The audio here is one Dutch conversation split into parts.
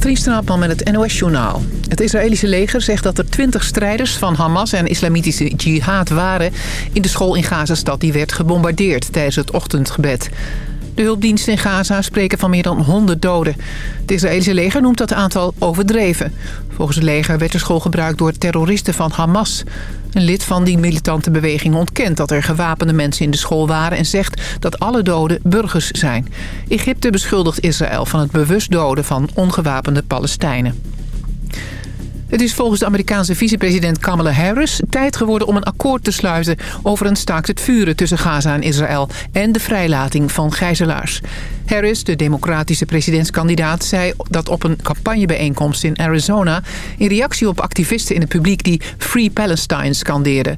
Katrien met het NOS-journaal. Het Israëlische leger zegt dat er twintig strijders van Hamas en islamitische jihad waren... in de school in Gazastad die werd gebombardeerd tijdens het ochtendgebed. De hulpdiensten in Gaza spreken van meer dan 100 doden. Het Israëlische leger noemt dat aantal overdreven. Volgens het leger werd de school gebruikt door terroristen van Hamas. Een lid van die militante beweging ontkent dat er gewapende mensen in de school waren... en zegt dat alle doden burgers zijn. Egypte beschuldigt Israël van het bewust doden van ongewapende Palestijnen. Het is volgens de Amerikaanse vicepresident Kamala Harris tijd geworden om een akkoord te sluiten over een staakt het vuren tussen Gaza en Israël en de vrijlating van gijzelaars. Harris, de democratische presidentskandidaat, zei dat op een campagnebijeenkomst in Arizona in reactie op activisten in het publiek die Free Palestine scandeerden.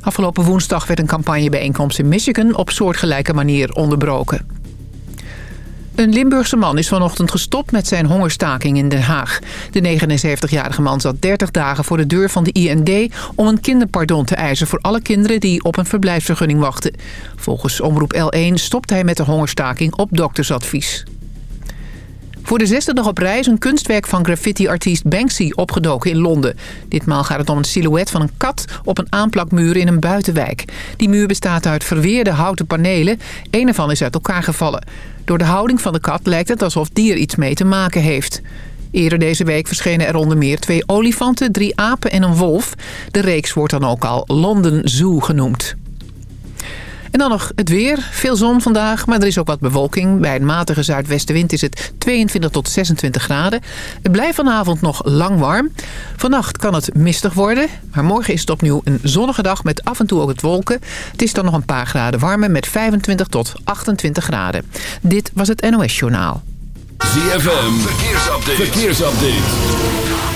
Afgelopen woensdag werd een campagnebijeenkomst in Michigan op soortgelijke manier onderbroken. Een Limburgse man is vanochtend gestopt met zijn hongerstaking in Den Haag. De 79-jarige man zat 30 dagen voor de deur van de IND... om een kinderpardon te eisen voor alle kinderen die op een verblijfsvergunning wachten. Volgens Omroep L1 stopt hij met de hongerstaking op doktersadvies. Voor de zesde dag op reis een kunstwerk van graffiti-artiest Banksy opgedoken in Londen. Ditmaal gaat het om een silhouet van een kat op een aanplakmuur in een buitenwijk. Die muur bestaat uit verweerde houten panelen. Een ervan is uit elkaar gevallen. Door de houding van de kat lijkt het alsof die er iets mee te maken heeft. Eerder deze week verschenen er onder meer twee olifanten, drie apen en een wolf. De reeks wordt dan ook al London Zoo genoemd. En dan nog het weer. Veel zon vandaag, maar er is ook wat bewolking. Bij een matige zuidwestenwind is het 22 tot 26 graden. Het blijft vanavond nog lang warm. Vannacht kan het mistig worden. Maar morgen is het opnieuw een zonnige dag met af en toe ook het wolken. Het is dan nog een paar graden warmer met 25 tot 28 graden. Dit was het NOS Journaal. ZFM, verkeersupdate. verkeersupdate.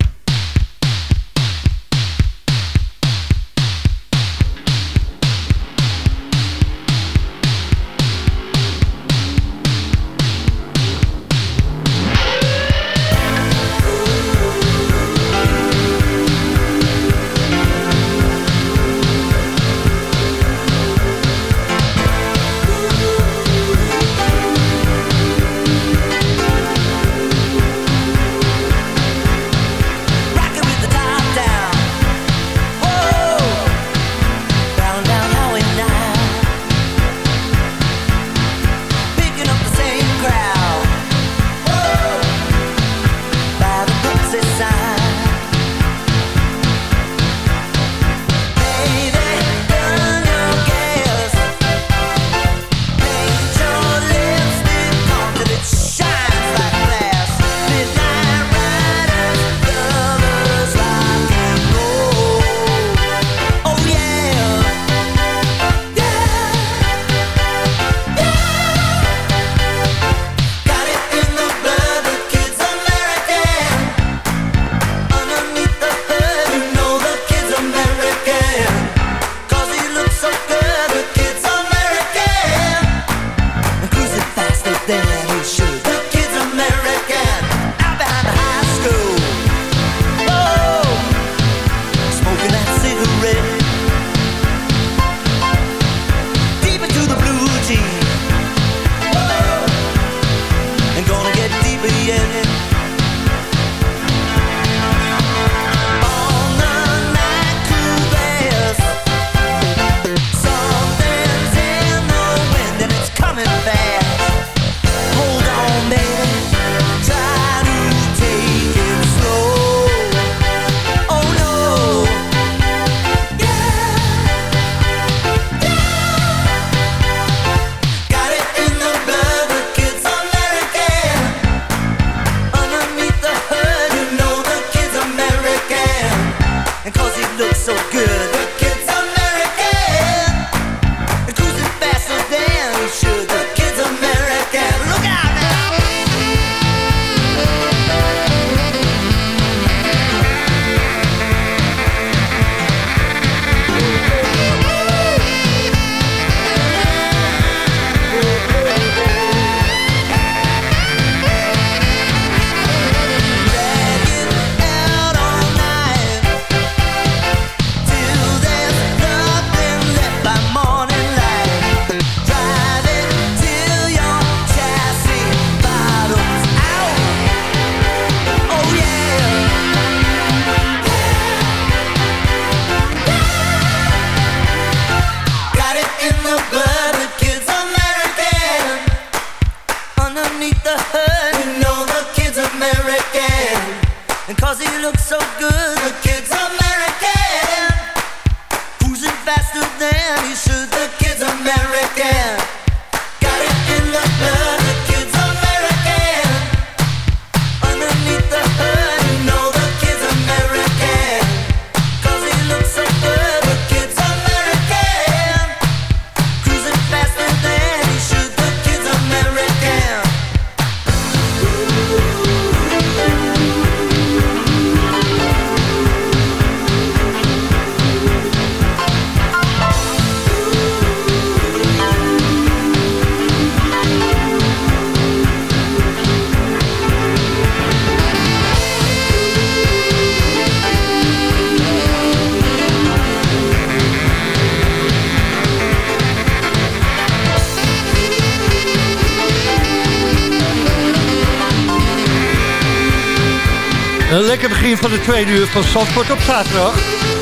Van de tweede uur van Zandvoort op zaterdag.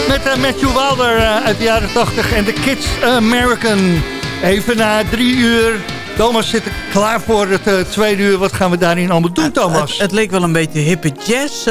Met uh, Matthew Wilder uh, uit de jaren 80 en de Kids American. Even na drie uur. Thomas zit er klaar voor het uh, tweede uur. Wat gaan we daarin allemaal doen, Thomas? Het, het, leek wel een beetje hippe jazz...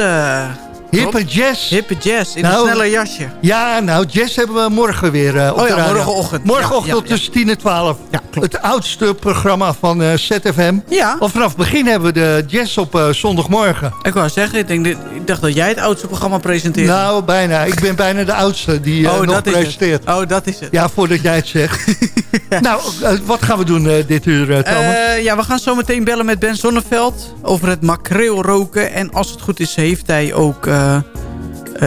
Hippe jazz. Hippe jazz, in nou, een sneller jasje. Ja, nou, jazz hebben we morgen weer uh, op oh, ja, de morgenochtend. Morgenochtend ja, tussen 10 en 12. Ja, klopt. Het oudste programma van uh, ZFM. Ja. Al vanaf het begin hebben we de jazz op uh, zondagmorgen. Ik wou zeggen, ik, denk, ik, dacht dat jij het oudste programma presenteert. Nou, bijna. Ik ben bijna de oudste die oh, nog presenteert. Het. Oh, dat is het. Ja, voordat jij het zegt. nou, wat gaan we doen dit uur, Thomas? ja, we gaan zo meteen bellen met Ben Zonneveld over het makreel roken. En als het goed is, heeft hij ook...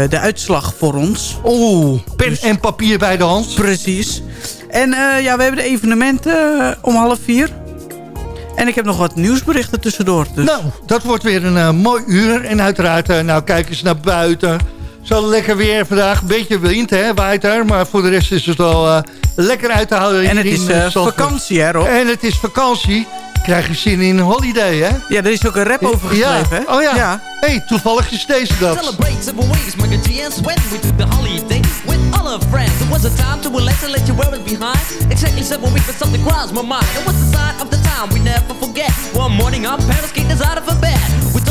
De uitslag voor ons. Oeh, pen dus, en papier bij de hand. Precies. En ja, we hebben de evenementen om half vier. En ik heb nog wat nieuwsberichten tussendoor. Dus. Nou, dat wordt weer een mooi uur. En uiteraard, nou kijk eens naar buiten. Zo lekker weer vandaag. Een beetje wind, hè, waait er. Maar voor de rest is het wel lekker uit te houden. En het is vakantie, hè, Rob? En het is vakantie. Krijg je zin in een holiday, hè? Ja, er is ook een rap over geschreven, ja. hè? Oh ja. ja. hey, toevallig is deze dat. Celebrate several ways, make a GS when we do the holiday with all our friends. It was a time to relax and let you wear it behind. Exactly seven weeks, but something crossed my mind. It was the sign of the time we never forget. One morning our parents kicked us out of a bed.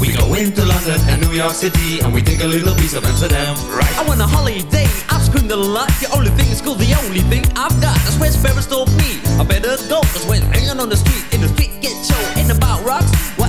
We go into London and New York City and we take a little piece of Amsterdam, right? I want a holiday, I've screamed a lot. The only thing is cool, the only thing I've got. That's where Sparrows told me. I better go, cause when hanging on the street, in the street get show, ain't about rocks. What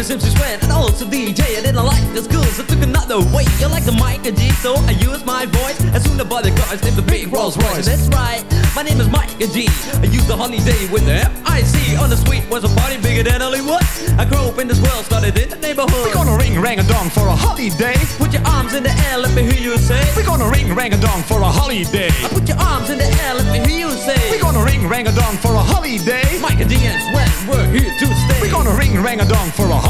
Is MC Sven and also DJ. I didn't like the schools, I took another way. You like the mic and G, so I use my voice. As soon as the bodyguards named the big Rolls Royce. That's right, my name is Mike and G. I use the holiday with the F-I-C. On the street was a party bigger than Hollywood. I grew up in this world, started in the neighborhood. We're gonna ring rang a dong for a holiday. Put your arms in the air, let me hear you say. We're gonna ring rang a dong for a holiday. I put your arms in the air, let me hear you say. We're gonna ring rang a dong for a holiday. Mike and D and Swen, we're here to stay. We're gonna ring rang a dong for a holiday.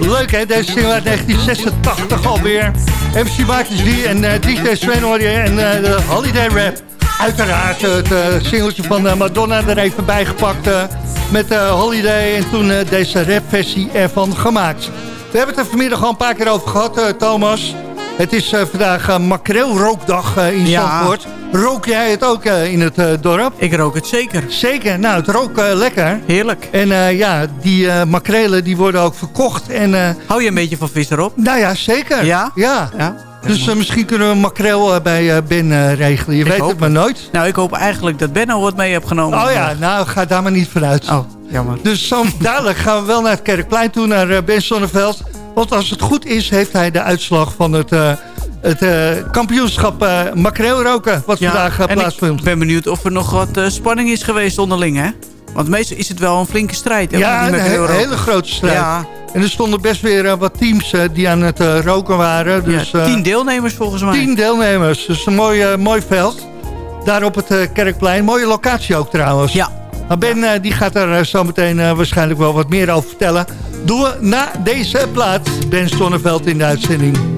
Leuk hè, deze single uit 1986 alweer. MC Marcus D en uh, DJ Sven hoor je en uh, de Holiday Rap. Uiteraard het uh, singeltje van Madonna er even bijgepakt met Holiday en toen deze rapversie ervan gemaakt. We hebben het er vanmiddag al een paar keer over gehad, Thomas. Het is vandaag makreelrookdag in Ja. Zandvoort. Rook jij het ook in het dorp? Ik rook het zeker. Zeker, nou het rookt lekker. Heerlijk. En eh, ja, die eh, makrelen die worden ook verkocht. En, eh, Hou je een beetje van vis erop? nou ja, zeker. Ja? ja. Ja. Dus eh, misschien kunnen we een makreel eh, bij eh, Ben eh, regelen. Je Ik weet het maar nooit. Nou, ik hoop eigenlijk dat Benno wat mee heeft genomen. Oh ja, nou ga daar maar niet vanuit. Oh, jammer. Dus zo dadelijk gaan we wel naar het Kerkplein toe, naar eh, Ben Sonneveld. Want als het goed is, heeft hij de uitslag van het, eh, het eh, kampioenschap eh makreelroken... wat vandaag en plaatsvindt. ik ben benieuwd of er nog wat spanning is geweest onderling, hè? Want meestal is het wel een flinke strijd. Hè, Ja, een he- hele grote strijd. Ja, En er stonden best weer wat teams die aan het roken waren. Dus, ja, tien deelnemers volgens mij. Tien deelnemers, dus een mooi, mooi veld. Daar op het Kerkplein. Mooie locatie ook trouwens. Ja. Maar Ben eh, die gaat er eh, zo meteen waarschijnlijk wel wat meer over vertellen. Doen we na deze plaat. Ben Stonneveld in de uitzending.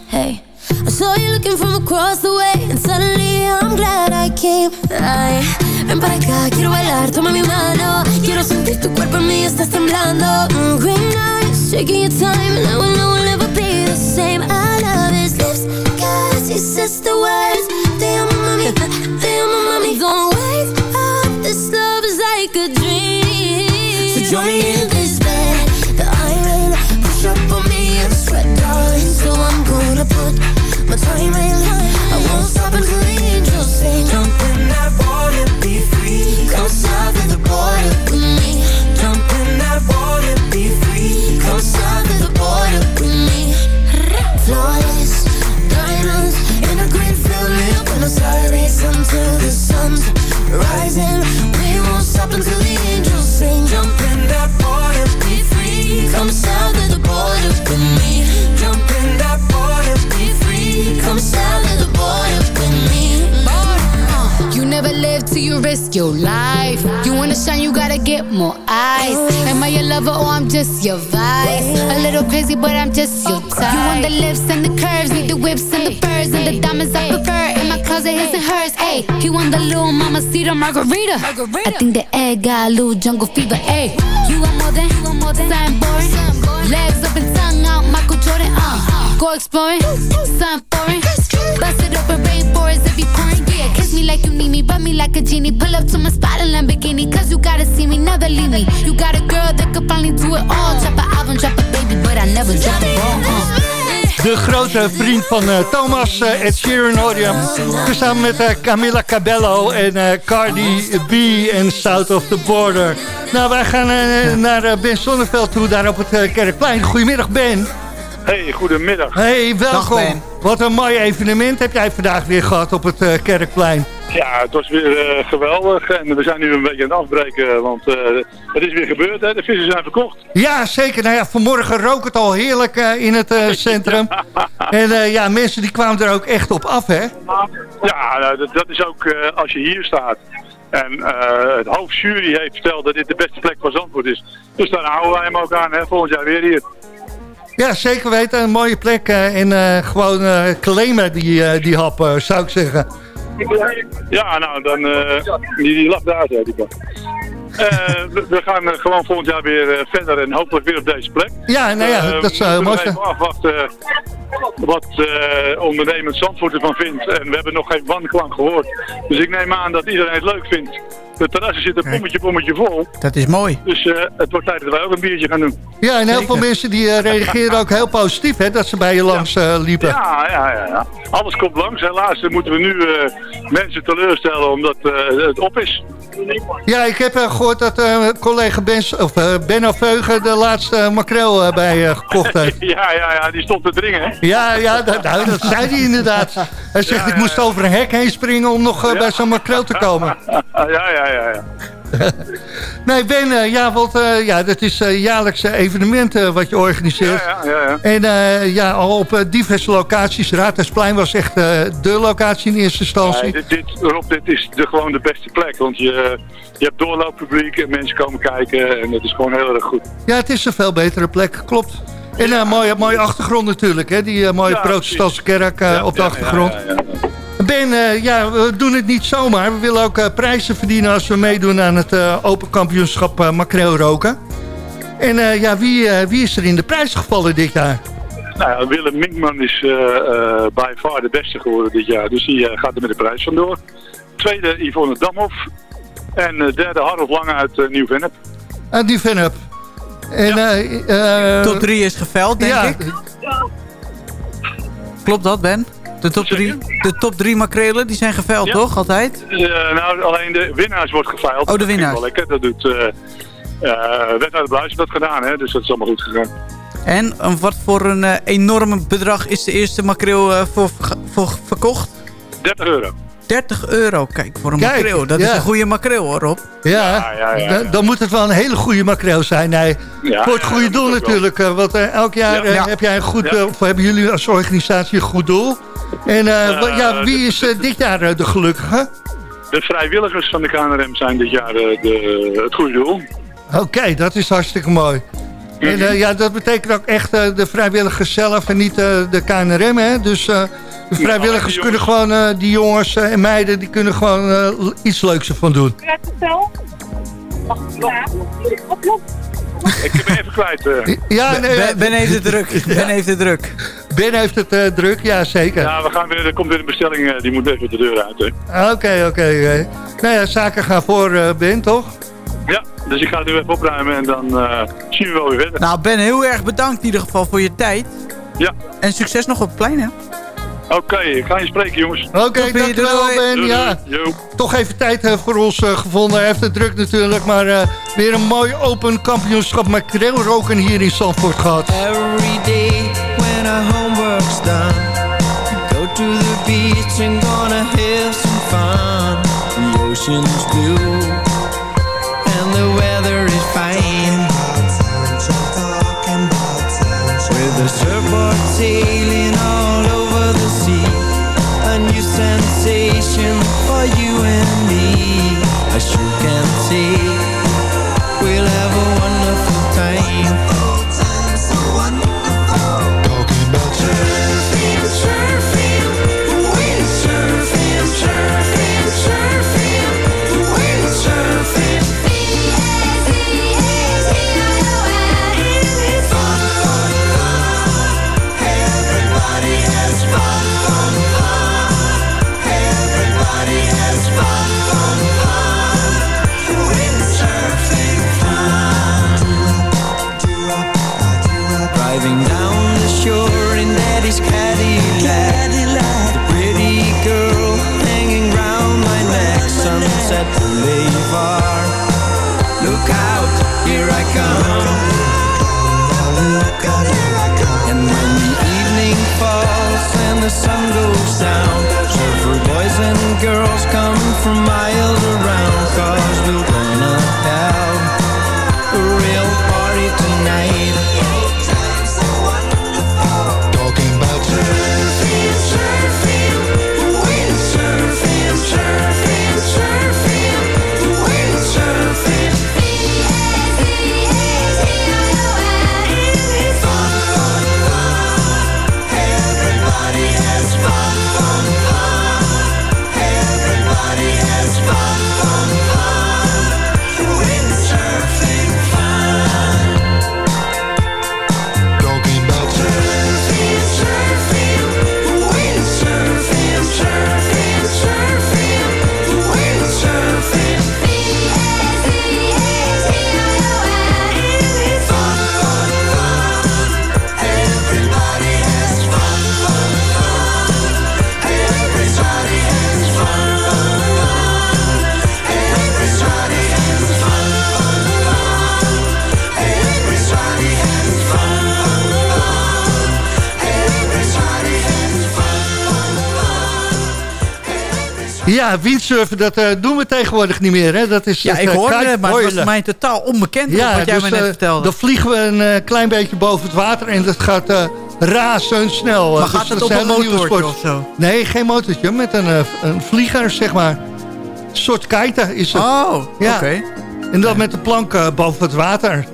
Saw you looking from across the way, and suddenly I'm glad I came. Ay, ven para acá, quiero bailar, toma mi mano. Quiero sentir tu cuerpo en mí, estás temblando. Mm, green eyes, taking your time, and I will know we'll never be the same. I love his lips, cause he says the words. Te amo, mami, te amo, mami. Don't wake up, this love is like a dream. So join me in the little mama cedar margarita. margarita. I think the egg got a little jungle fever. Ayy, you want more than, you want more than something boring. Legs up and tongue out, Michael Jordan. Uh, go exploring, something foreign. Bust it open, rainforest if you pouring. Yeah, kiss me like you need me, rub me like a genie. Pull up to my spot in Lamborghini, cause you gotta see me, never leave me. You got a girl that could finally do it all. Drop an album, drop a baby, but I never drop the ball. Uh. De grote vriend van uh, Thomas, uh, Ed Sheeran hoor je hem. Samen met uh, Camilla Cabello en Cardi B en South of the Border. Nou, wij gaan naar Ben Sonneveld toe, daar op het Kerkplein. Goedemiddag Ben. Hey, goedemiddag. Hey, welkom. Wat een mooi evenement heb jij vandaag weer gehad op het Kerkplein. Ja, het was weer uh, geweldig en we zijn nu een beetje aan het afbreken, want uh, het is weer gebeurd, hè? de vissen zijn verkocht. Ja, zeker. Nou ja, vanmorgen rook het al heerlijk uh, in het centrum. en ja, mensen die kwamen er ook echt op af, hè? Ja, nou, dat, dat, is ook als je hier staat. En het hoofdjury heeft verteld dat dit de beste plek van Zandvoort is. Dus daar houden wij hem ook aan, hè? volgend jaar weer hier. Ja, zeker weten. Een mooie plek. en gewoon claimen die, die hap, zou ik zeggen. Ja, nou, dan, die, die lag daar, zei die we, we, gaan uh, gewoon volgend jaar weer verder en hopelijk weer op deze plek. Ja, nou ja, dat is uh, mooi. We even afwachten wat ondernemend Zandvoort ervan vindt. En we hebben nog geen wanklank gehoord. Dus ik neem aan dat iedereen het leuk vindt. De terrassen zitten bommetje, bommetje vol. Dat is mooi. Dus uh, het wordt tijd dat wij ook een biertje gaan doen. Ja, en heel veel mensen die uh, reageren ook heel positief, hè, dat ze bij je langs uh, liepen. Ja, ja, ja, ja. Alles komt langs. Helaas moeten we nu mensen teleurstellen omdat het op is. Ja, ik heb gehoord dat collega ben, of, Benno Veugen de laatste makreel bij gekocht heeft. ja, ja, ja, die stond te dringen. Ja, ja dat, nou, dat zei hij inderdaad. Hij zegt, ik moest over een hek heen springen om nog bij zo'n makreel te komen. ja, ja, ja, ja. nee, Ben, uh, ja, want uh, ja, dat is uh, jaarlijkse evenementen wat je organiseert. Ja, ja, ja. En ja, al op diverse locaties. Raadhuisplein was echt de locatie in eerste instantie. Dit, dit, Rob, dit is de, gewoon de beste plek. Want je, je hebt doorlooppubliek en mensen komen kijken. En het is gewoon heel erg goed. Ja, het is een veel betere plek, klopt. En een mooie, mooie achtergrond natuurlijk, hè? die mooie protestantse kerk op de achtergrond. Ben, uh, ja, we doen het niet zomaar. We willen ook uh, prijzen verdienen als we meedoen aan het uh, Open Kampioenschap makreel roken. En ja, wie, wie is er in de prijs gevallen dit jaar? Nou ja, Willem Minkman is by far de beste geworden dit jaar. Dus die gaat er met de prijs vandoor. Tweede Yvonne Damhoff. En derde Harold Lange uit Nieuw-Vennep. Uit Nieuw-Vennep. En, ja. Top 3 is geveld, denk ja. ik. Klopt dat, Ben? De top, drie, de top drie makrelen, die zijn geveild, toch? Altijd? Uh, nou, alleen de winnaars wordt geveild. Oh, de winnaars. Dat, lekker. dat doet uh, uh, Wethouder Bluis dat gedaan, hè? dus dat is allemaal goed gegaan. En wat voor een uh, enorm bedrag is de eerste makreel voor, voor verkocht? 30 euro. 30 euro, kijk, voor een kijk, makreel. Dat is een goede makreel hoor, Rob. Ja, ja, ja dan, dan, moet het wel een hele goede makreel zijn. Nee, voor het goede doel natuurlijk. Want elk jaar heb jij een goed, of hebben jullie als organisatie een goed doel. En uh, ja, wie is uh, dit jaar uh, de gelukkige? De vrijwilligers van de KNRM zijn dit jaar de, het goede doel. Oké, okay, dat is hartstikke mooi. En ja, dat betekent ook echt de vrijwilligers zelf en niet de KNRM. Hè? Dus de vrijwilligers kunnen gewoon, die jongens en meiden, die kunnen gewoon iets leuks ervan doen. Ja, Ik ben even kwijt. Uh. Ja, nee, ben, ben heeft het druk. Ben heeft het druk. Ben heeft het uh, druk, ja zeker. Ja, we gaan weer, er komt weer een bestelling, uh, die moet even de deur uit. Oké, oké. Nou ja, zaken gaan voor Ben, toch? Ja, dus ik ga het nu even opruimen en dan zien we wel weer verder. Nou Ben, heel erg bedankt in ieder geval voor je tijd. Ja. En succes nog op het plein, hè? Oké, ik ga je spreken, jongens. Oké, okay, dankjewel, Ben. Ja, toch even tijd uh, voor ons uh, gevonden. Hij heeft het druk natuurlijk, maar uh, weer een mooi open kampioenschap makreelroken hier in Zandvoort gehad. Every day when our homework's done Go to the beach and gonna have some fun The ocean's blue And the weather is fine With the surfboard you and me. I sure Ja, windsurfen, dat eh, doen we tegenwoordig niet meer. Hè? Dat is Ja, het, ik eh, hoorde het, maar het was mij totaal onbekend Ja, wat jij dus, me net eh, vertelde. Dan vliegen we een eh, klein beetje boven het water en dat gaat eh, razendsnel. Maar Eh, gaat dus het dat op is een motortje sport. of zo? Nee, geen motortje, met een, eh, een vlieger, zeg maar. Een soort kite is het. Oh, Ja. oké. En dat met de plank eh, boven het water.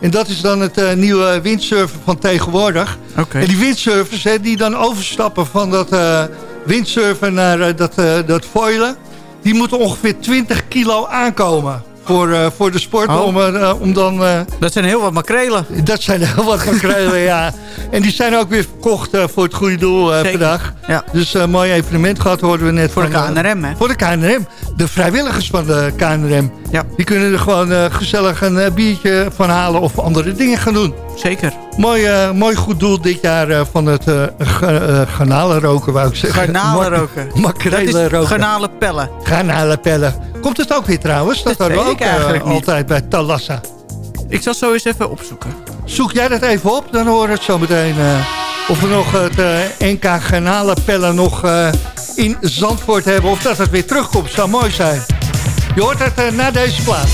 En dat is dan het eh, nieuwe windsurfen van tegenwoordig. Oké. En die windsurfers hè, die dan overstappen van dat eh, windsurfen naar eh, dat, eh, dat foilen... die moeten ongeveer 20 kilo aankomen voor, eh, voor de sport. Oh. Om, om dan, Dat zijn heel wat makrelen. dat zijn heel wat makrelen, ja. En die zijn ook weer verkocht voor het goede doel vandaag. Ja. Dus een mooi evenement gehad, hoorden we net. Voor de van, KNRM, hè? Voor de KNRM. De vrijwilligers van de KNRM. Ja. Die kunnen er gewoon eh, gezellig een eh, biertje van halen of andere dingen gaan doen. Zeker. Mooi, eh, mooi goed doel dit jaar van het ga- garnalenroken, wou ik zeggen. Garnalen Ma- roken. Dat Makrelen is roken. garnalen pellen. Garnalenpellen. Komt het ook weer trouwens? Dat, Dat hadden we ook ik eigenlijk altijd bij Talassa. Ik zal zo eens even opzoeken. Zoek jij dat even op, dan horen we het zo meteen. of we nog het NK garnalenpellen nog in Zandvoort hebben. Of dat het weer terugkomt, zou mooi zijn. Je hoort het eh, na deze plaats.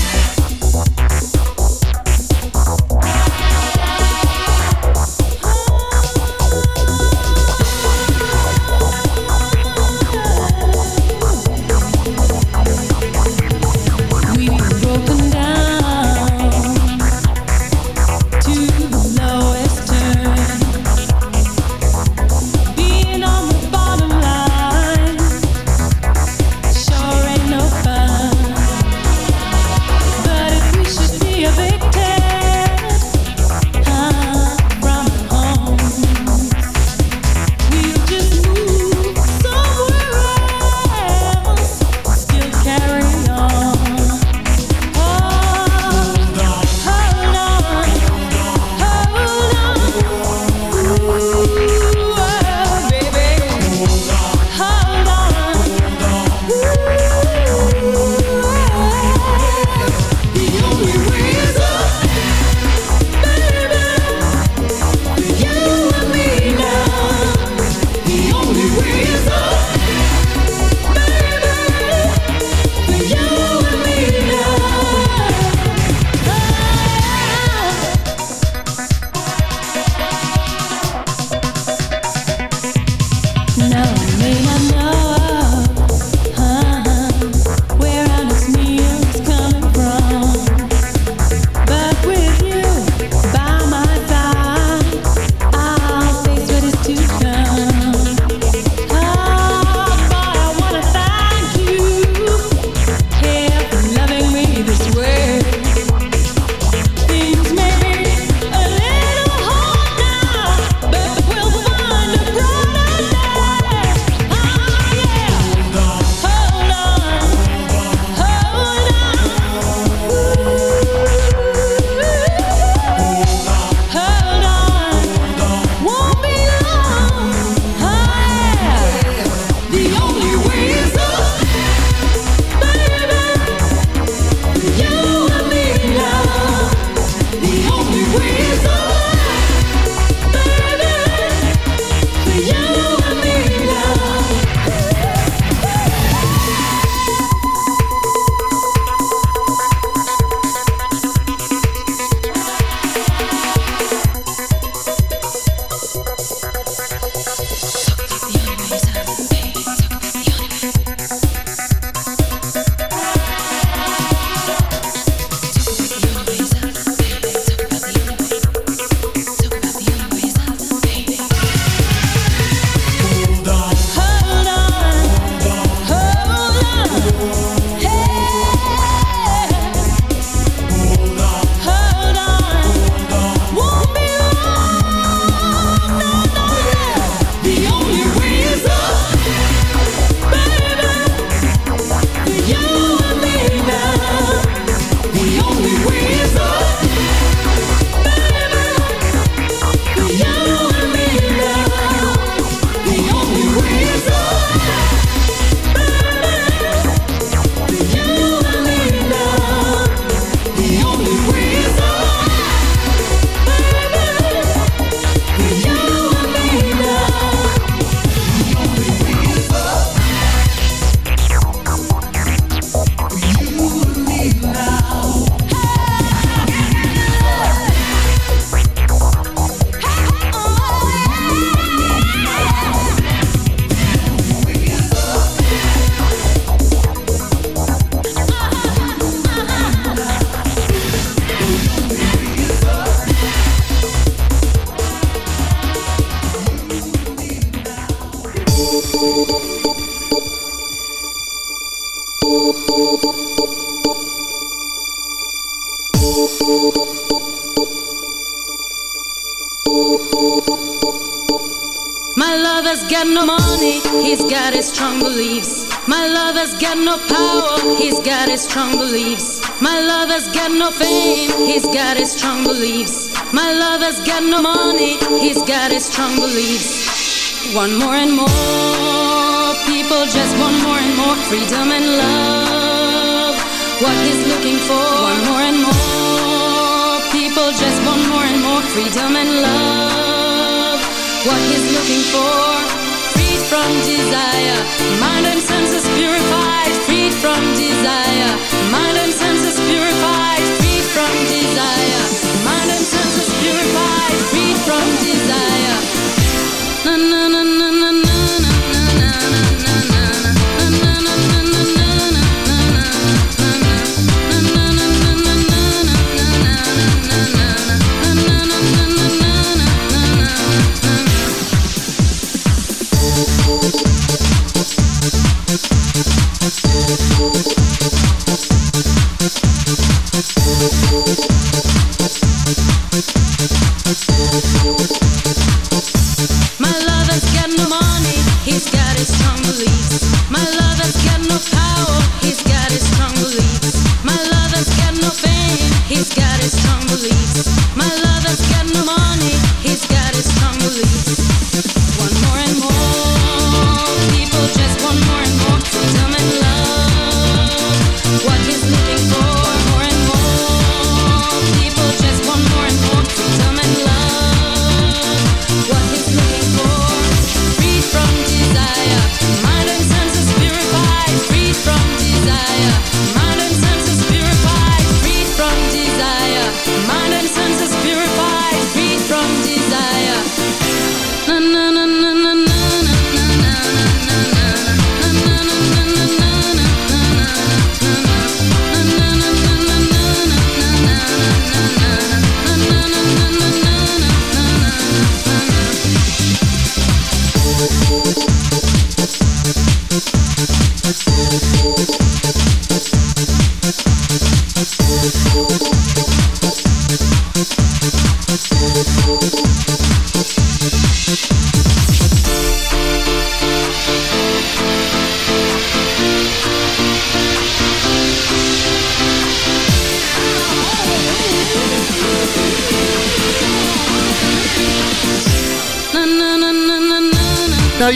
He's got his strong beliefs. My lover's got no power, he's got his strong beliefs. My lover's got no fame, he's got his strong beliefs. My lover's got no money, he's got his strong beliefs. One more and more people just want more and more freedom and love. What he's looking for, one more and more people just want more and more freedom and love. What he's looking for, from desire, mind and senses purified, freed from desire, mind and senses purified, freed from desire, mind and senses purified, freed from desire. Na na na na na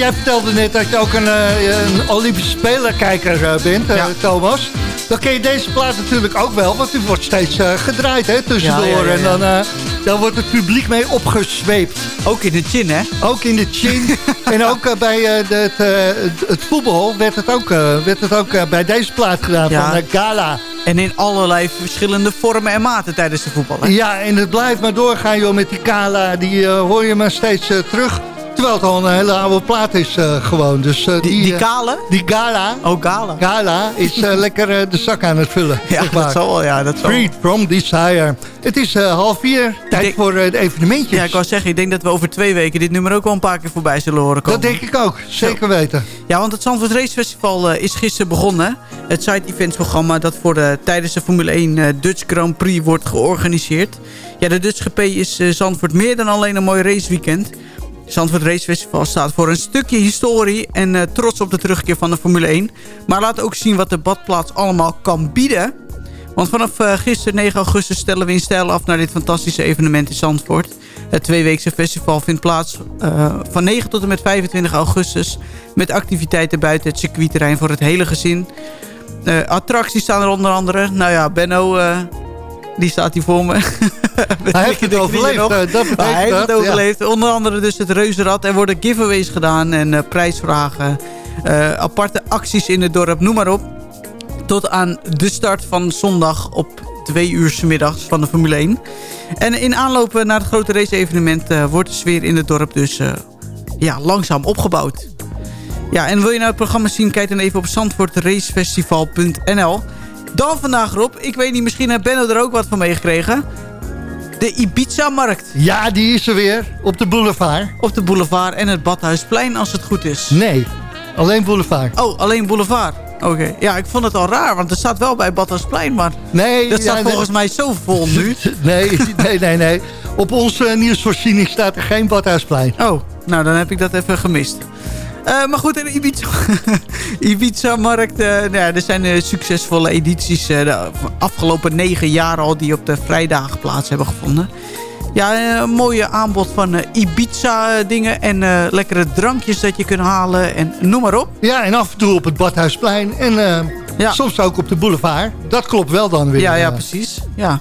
jij vertelde net dat je ook een, eh, een Olympische Spelerkijker eh, bent, eh, Thomas. Dan ken je deze plaat natuurlijk ook wel, want die wordt steeds gedraaid hè, tussendoor. Ja. En dan, dan wordt het publiek mee opgezweept. Ook in de chin, hè? Ook in de chin. en ook bij het, het, voetbal werd het ook, werd het ook bij deze plaat gedaan, van Gala. En in allerlei verschillende vormen en maten tijdens de voetbal. Hè? Ja, en het blijft maar doorgaan, joh, met die Gala. Die hoor je maar steeds terug. Terwijl het al een hele oude plaat is eh, gewoon. Dus, eh, Die, die eh, kale? Die Gala. Oh, gala. Gala is eh, lekker eh, de zak aan het vullen. Ja, zeg maar. dat zal wel. Ja, dat zal. Freed from Desire. Het is eh, half vier. Tijd denk- voor eh, de evenementjes. Ja, ik wou zeggen, ik denk dat we over twee weken dit nummer ook wel een paar keer voorbij zullen horen komen. dat denk ik ook. Zeker weten. Ja, want het Zandvoort Race Festival eh, is gisteren begonnen. Het side events programma dat voor de, tijdens de Formule 1 eh, Dutch Grand Prix wordt georganiseerd. Ja, de Dutch GP is eh, Zandvoort meer dan alleen een mooi raceweekend. Zandvoort Race Festival staat voor een stukje historie en eh, trots op de terugkeer van de Formule 1. Maar laat ook zien wat de badplaats allemaal kan bieden. Want vanaf eh, gisteren 9 augustus stellen we in stijl af naar dit fantastische evenement in Zandvoort. Het tweeweekse festival vindt plaats eh, van 9 tot en met 25 augustus... met activiteiten buiten het circuitterrein voor het hele gezin. Attracties staan er onder andere. Nou ja, Benno, die staat hier voor me. Hij heeft het overleefd. nog. eh, dat betekent hij heeft het ja. overleefd. Onder andere dus het reuzenrad. Er worden giveaways gedaan en eh, prijsvragen. eh, aparte acties in het dorp, noem maar op. Tot aan de start van zondag op twee uur 's middags van de Formule 1. En in aanloop naar het grote race-evenement wordt de sfeer in het dorp dus ja, langzaam opgebouwd. Ja, en wil je nou het programma zien, kijk dan even op zandvoortracefestival.nl. Dan vandaag Rob, ik weet niet, misschien heeft Benno er ook wat van meegekregen. De Ibiza-markt. Ja, die is er weer. Op de boulevard. Op de boulevard en het Badhuisplein als het goed is. Nee, alleen boulevard. Oh, alleen boulevard. Oké. Ja, ik vond het al raar, want er staat wel bij Badhuisplein, maar Nee, dat staat ja, nee. volgens mij zo vol nu. Nee, nee, nee, nee. op onze nieuwsvoorziening staat er geen Badhuisplein. Oh, nou dan heb ik dat even gemist. Eh, maar goed, in Ibiza, Ibiza-markt, eh, nou ja, er zijn eh, succesvolle edities de afgelopen negen jaar al die op de vrijdagen plaats hebben gevonden. Ja, een mooie aanbod van Ibiza-dingen en lekkere drankjes dat je kunt halen en noem maar op. Ja, en af en toe op het Badhuisplein en ja. soms ook op de boulevard. Dat klopt wel dan weer. Ja, ja precies. Ja.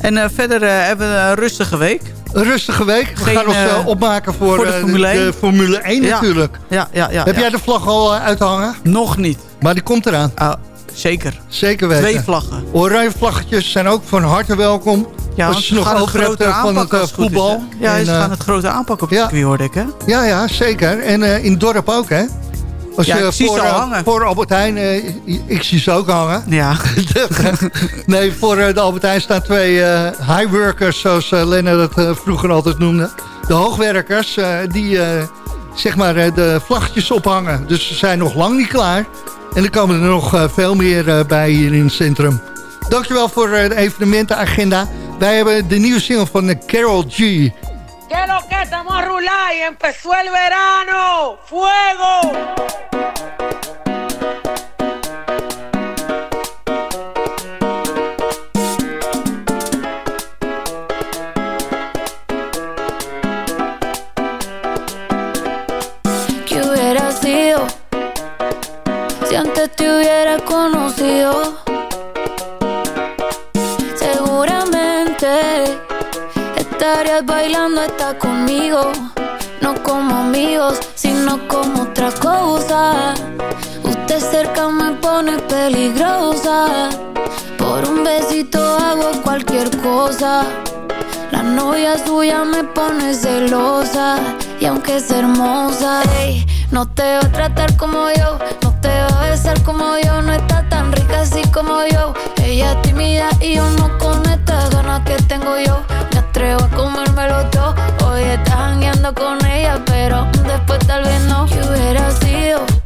En verder hebben we een rustige week. Rustige week. We gaan ons uh, opmaken voor, voor de, Formule 1. De, Formule 1 natuurlijk. Ja, ja, ja, Heb jij de vlag al uithangen? Nog niet. Maar die komt eraan. Uh, zeker. Zeker weten. Twee vlaggen. Oranje vlaggetjes zijn ook van harte welkom. Ja, als je nog over hebt van het voetbal. Is, ja, en, ze gaan het grote aanpakken op het circuit, hoorde ik, hè? Ja, ja, zeker. En in het dorp ook, hè? Als ja, je voor, uh, hangen. voor Albert Heijn, uh, ik zie ze ook hangen. Ja. nee, voor uh, de Albert Heijn staan twee highworkers, zoals Lennart dat vroeger altijd noemde. De hoogwerkers, die zeg maar de vlaggetjes ophangen. Dus ze zijn nog lang niet klaar. En er komen er nog veel meer bij hier in het centrum. Dankjewel voor de evenementenagenda. Wij hebben de nieuwe single van Carol G. ¿Qué lo que estamos a rular y empezó el verano? ¡Fuego! ¿Qué hubiera sido si antes te hubiera conocido? Estarías bailando, está conmigo. No como amigos, sino como otra cosa. Usted cerca me pone peligrosa. Por un besito hago cualquier cosa. La novia suya me pone celosa. Y aunque es hermosa, ey, no te va a tratar como yo. No te va a besar como yo. No está tan rica así como yo. Ella es tímida y yo no con estas ganas que tengo yo. Atrevo a comérmelo todo. Hoy estás jangueando con ella, pero después tal vez no. ¿Qué hubiera sido?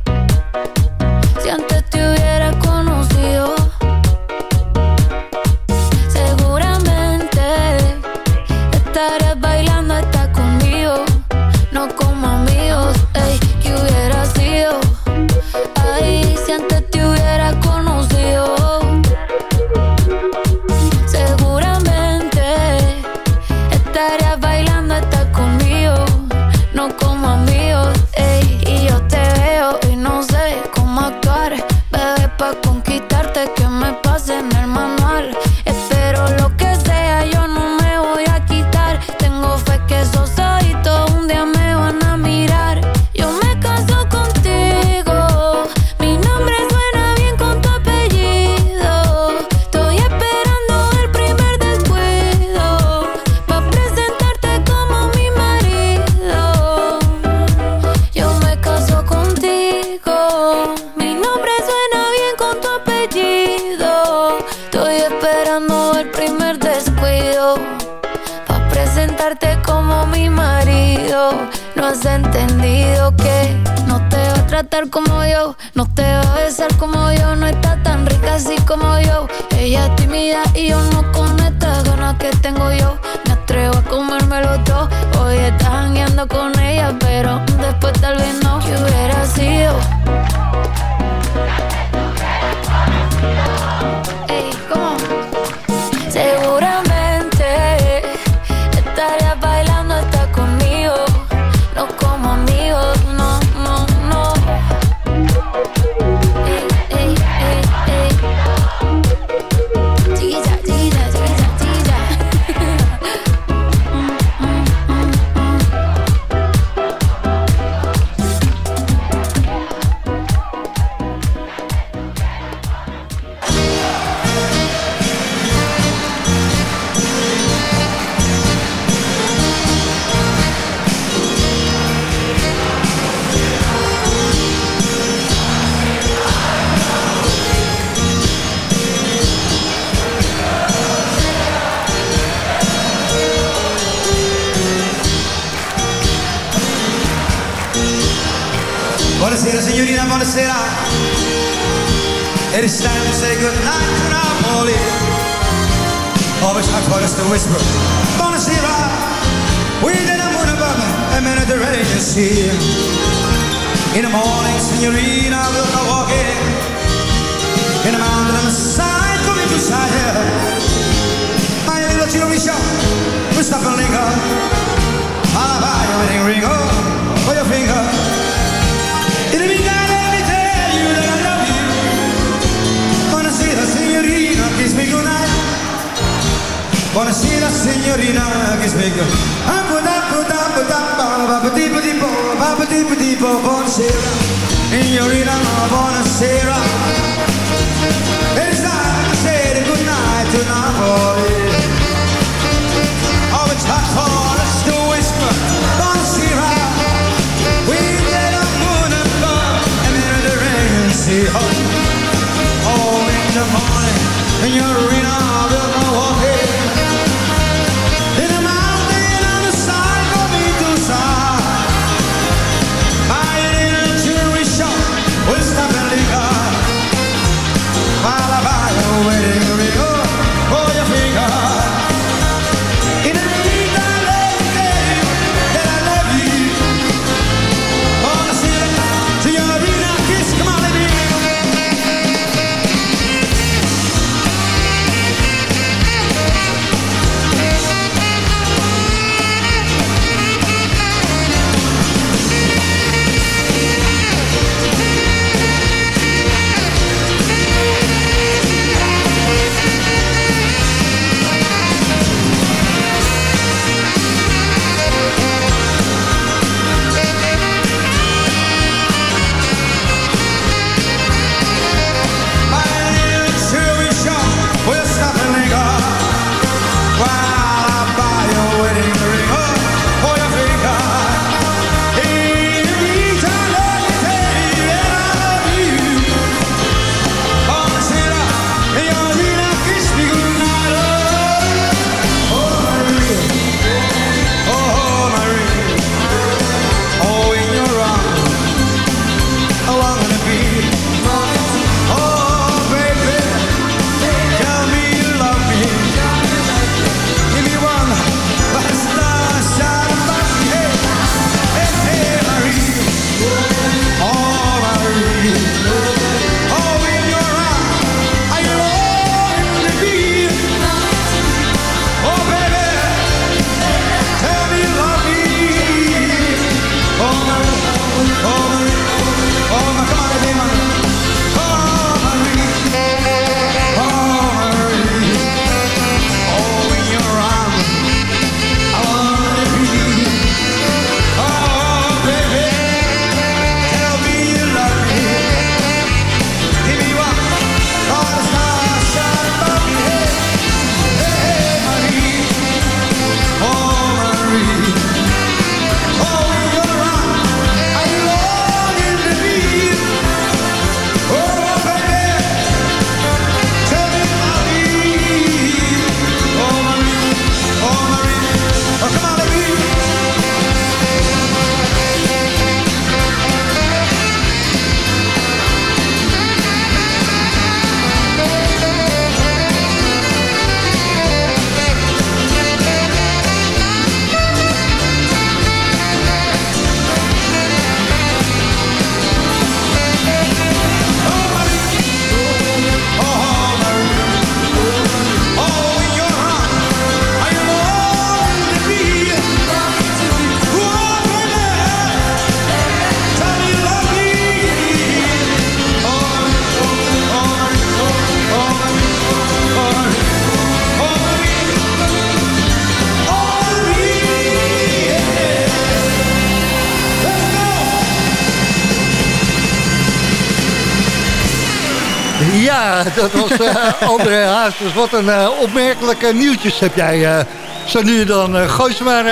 André Haasters. Dus wat een eh, opmerkelijke eh, nieuwtjes heb jij eh, zo nu dan, uh, gooi ze maar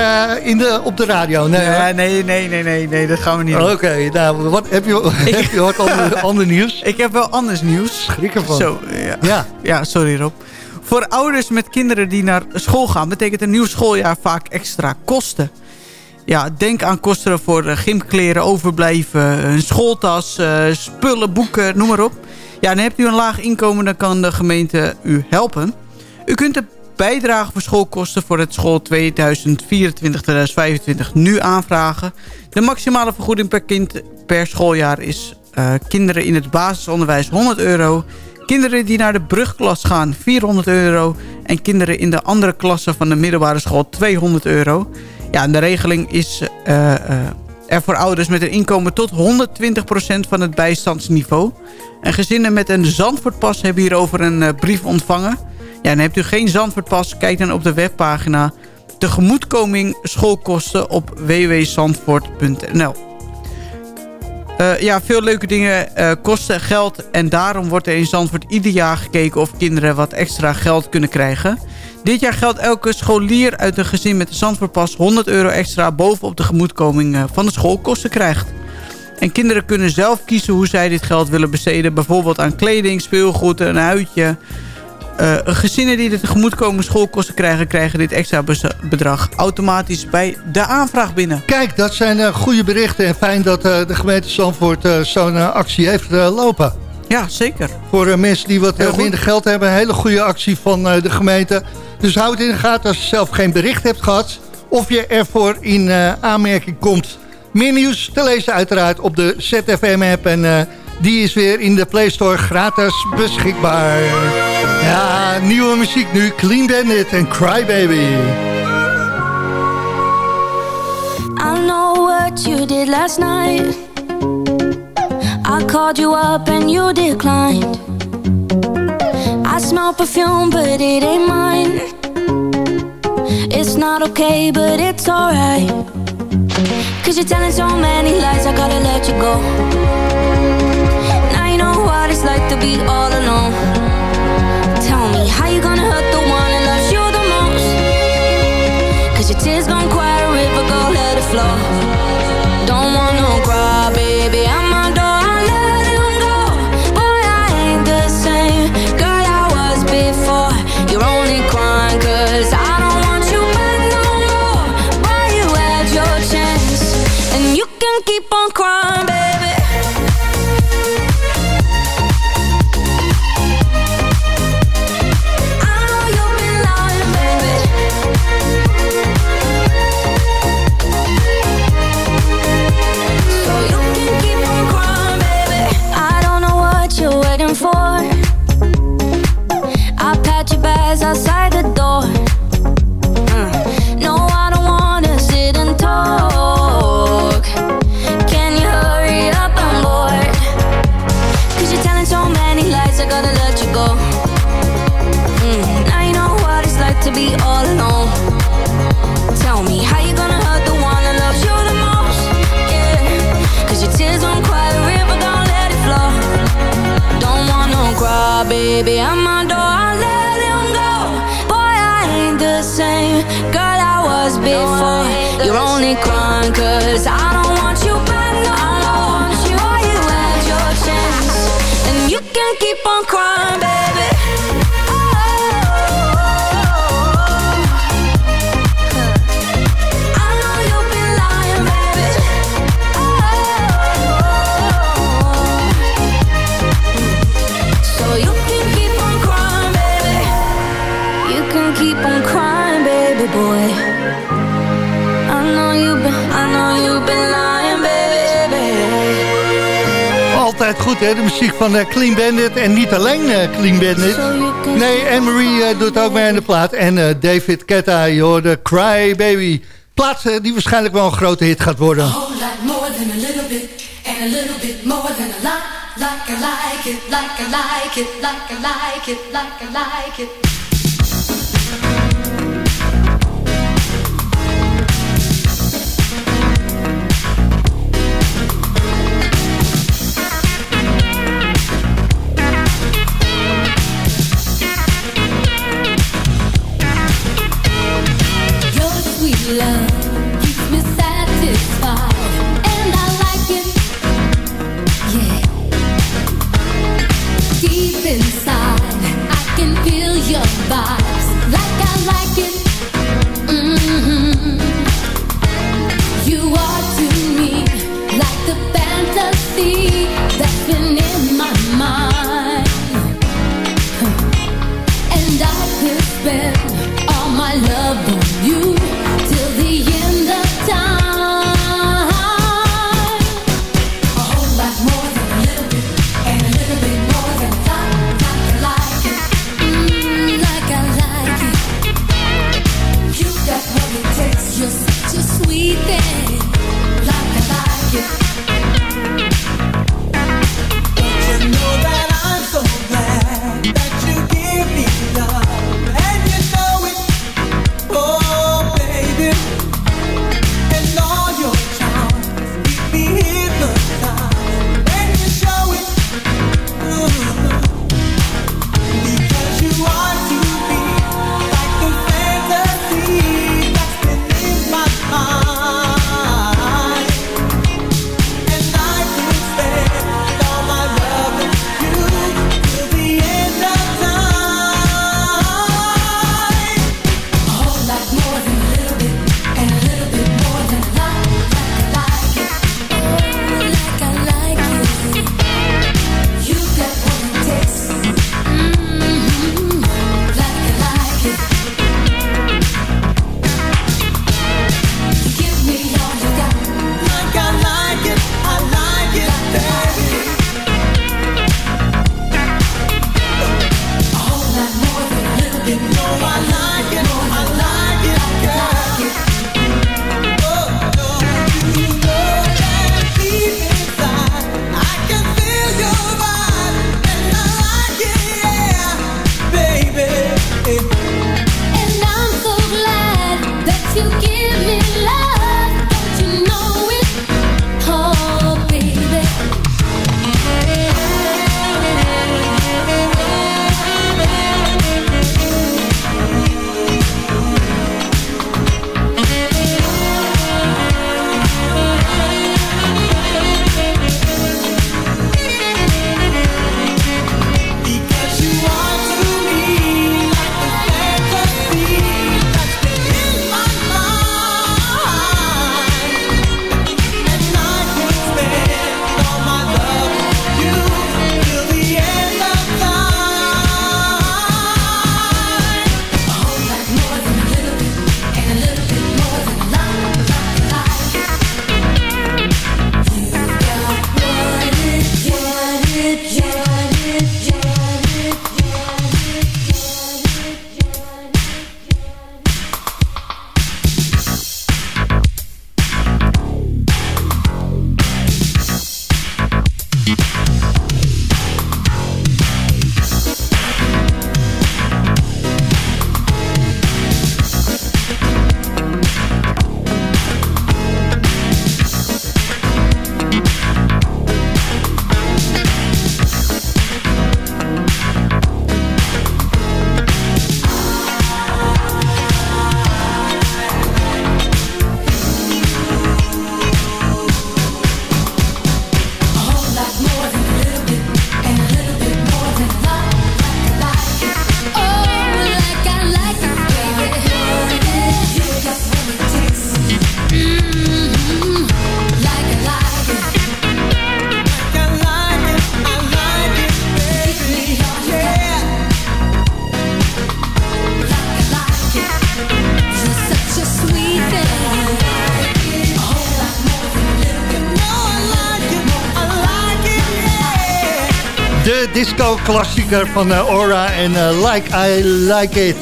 in de, op de radio. Nee, nee, nee, nee, nee, nee, dat gaan we niet doen. Oké, okay, wat, heb je, heb je wat ander, nieuws? Ik heb wel anders nieuws. Schrik ervan. Zo, ja. ja. Sorry Rob. Voor ouders met kinderen die naar school gaan... betekent een nieuw schooljaar vaak extra kosten. Ja, denk aan kosten voor gymkleren, overblijven, een schooltas, spullen, boeken, noem maar op. Ja, en hebt u een laag inkomen, dan kan de gemeente u helpen. U kunt de bijdrage voor schoolkosten voor het school 2024-2025 nu aanvragen. De maximale vergoeding per kind per schooljaar is eh, kinderen in het basisonderwijs 100 euro... Kinderen die naar de brugklas gaan 400 euro. En kinderen in de andere klassen van de middelbare school 200 euro. Ja, en de regeling is eh, eh, er voor ouders met een inkomen tot 120% van het bijstandsniveau. En gezinnen met een Zandvoortpas hebben hierover een uh, brief ontvangen. Ja, en hebt u geen Zandvoortpas, kijk dan op de webpagina tegemoetkoming schoolkosten op www.zandvoort.nl. Uh, ja, veel leuke dingen uh, kosten geld. En daarom wordt er in Zandvoort ieder jaar gekeken of kinderen wat extra geld kunnen krijgen. Dit jaar geldt elke scholier uit een gezin met een Zandvoortpas 100 euro extra bovenop de gemoedkoming uh, van de schoolkosten krijgt. En kinderen kunnen zelf kiezen hoe zij dit geld willen besteden. Bijvoorbeeld aan kleding, speelgoed, een uitje. Uh, gezinnen die de tegemoetkomende schoolkosten krijgen... krijgen dit extra bedrag automatisch bij de aanvraag binnen. Kijk, dat zijn uh, goede berichten. En fijn dat uh, de gemeente Zandvoort zo'n actie heeft lopen. Ja, zeker. Voor mensen die wat minder geld hebben. Een hele goede actie van de gemeente. Dus houd in de gaten als je zelf geen bericht hebt gehad... of je ervoor in aanmerking komt. Meer nieuws te lezen uiteraard op de ZFM-app... en die is weer in de Play Store gratis beschikbaar. Ja, nieuwe muziek nu. Clean Bandit en Crybaby. I know what you did last night. I called you up and you declined. I smell perfume but it ain't mine. It's not okay but it's alright. Cause you're telling so many lies I gotta let you go. I know what it's like to be all alone Tell me, how you gonna hurt the one that loves you the most? Cause your tears gon' quiet a river, go let it flow goed, hè, de muziek van uh, Clean Bandit. En niet alleen uh, Clean Bandit. Nee, Anne-Marie uh, doet ook mee aan de plaat. En David Ketta, je hoorde Cry Baby. Plaat die waarschijnlijk wel een grote hit gaat worden. A whole lot more than a little bit. And a little bit more than a lot. Like I like it, like I like it, like I like it, like I like it. Disco-klassieker van eh, Aura en eh, Like I Like It.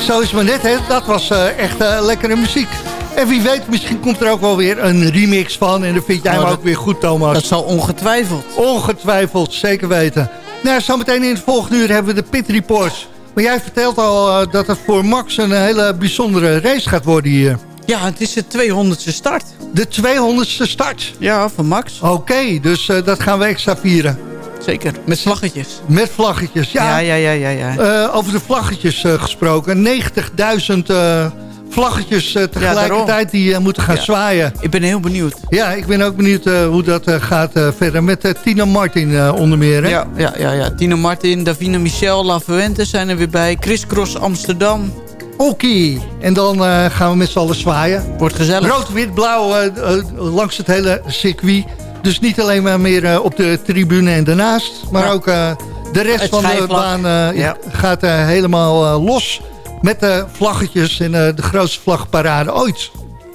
Zo is het maar net, hè? Dat was eh, echt lekkere muziek. En wie weet, misschien komt er ook wel weer een remix van. En dan vind jij Nou, hem ook weer goed, Thomas. Dat zal ongetwijfeld. Ongetwijfeld, zeker weten. Nou, zometeen in het volgende uur hebben we de Pit Reports. Maar jij vertelt al dat het voor Max een hele bijzondere race gaat worden hier. Ja, het is de 200ste start. De 200ste start? Ja, van Max. Oké, dus dat gaan we extra vieren. Zeker, met vlaggetjes. Met vlaggetjes, ja. Ja, ja, ja, ja. ja. Eh, over de vlaggetjes eh, gesproken. 90.000 eh, vlaggetjes tegelijkertijd die moeten gaan Ja. zwaaien. Ik ben heel benieuwd. Ja, ik ben ook benieuwd hoe dat gaat verder. Met Tina Martin onder meer. Hè? Ja, ja, ja, ja. Tino Martin, Davina Michel, La Fuente zijn er weer bij. Chris Cross Amsterdam. Oké, en dan gaan we met z'n allen zwaaien. Wordt gezellig. Rood, wit, blauw langs het hele circuit. Dus niet alleen maar meer eh, op de tribune en daarnaast. Maar Ja. ook eh, de rest Het van de baan eh, Ja. gaat helemaal los. Met de vlaggetjes en de grootste vlagparade ooit.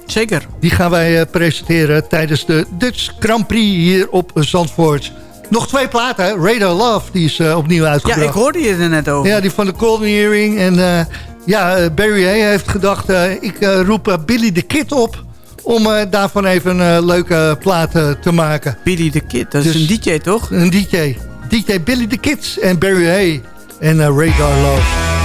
Zeker. Die gaan wij presenteren tijdens de Dutch Grand Prix hier op Zandvoort. Nog twee platen? Radar Love, die is opnieuw Ja, uitgebracht. ik hoorde je er net over. Ja, die van de Golden Earring. En ja, Barry Hay heeft gedacht, ik roep Billy the Kid op om eh, daarvan even een eh, leuke plaat eh, te maken. Billy the Kid, dat is Dus- een DJ toch? Een DJ. DJ Billy the Kids en Barry Hay en Radar Love.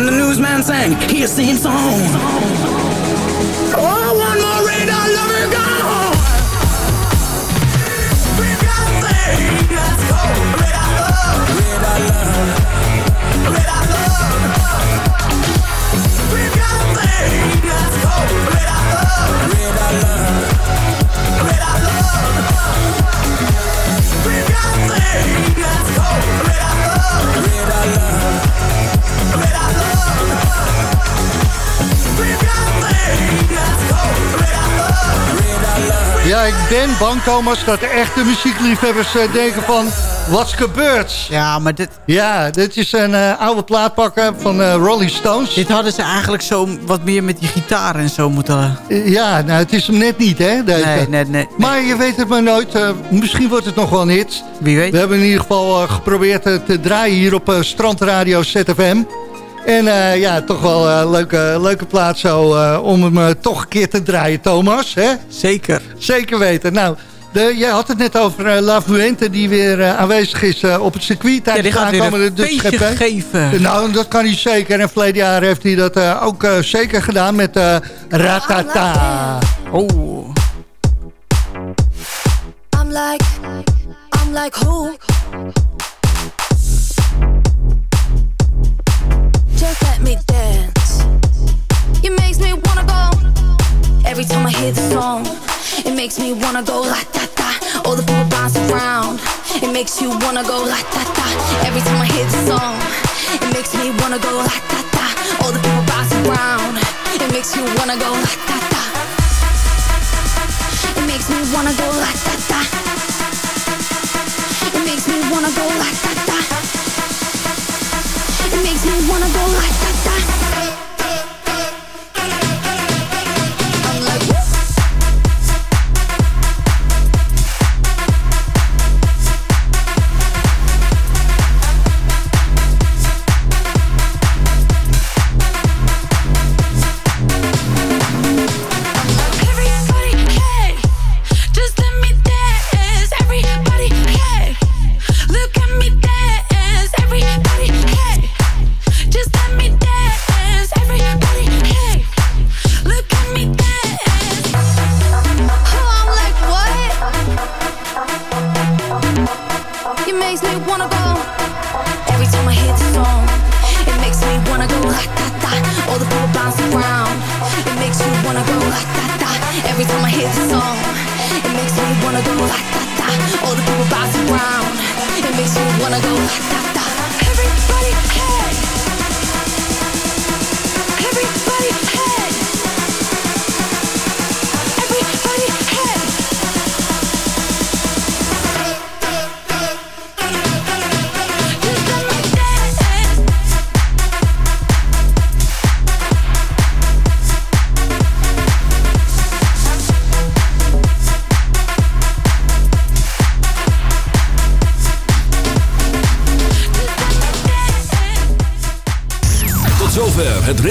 And the newsman sang his same song. Ja, ik ben bang, Thomas, dat de echte muziekliefhebbers eh, denken van... Wat's gebeurd? Ja, maar dit... Ja, dit is een eh, oude plaatpakker van eh, Rolling Stones. Dit hadden ze eigenlijk zo wat meer met die gitaar en zo moeten... Ja, nou, het is hem net niet, hè? deze. Nee, nee, nee. Maar je weet het maar nooit. misschien wordt het nog wel een hit. Wie weet. We hebben in ieder geval geprobeerd te draaien hier op Strandradio ZFM. En eh, ja, toch wel een leuke, leuke plaats zo eh, om hem eh, toch een keer te draaien, Thomas. Hè? Zeker. Zeker weten. Nou, de, jij had het net over eh, La Fuente die weer eh, aanwezig is eh, op het circuit Ja, tijdens die gaat weer aankomende een GP. geven. Nou, dat kan hij zeker. En verleden jaar heeft hij dat eh, ook eh, zeker gedaan met eh, Ratata. Oh. I'm like, I'm like who? Wanna go. Every time I hear the song, it makes me wanna go la da wanna go la da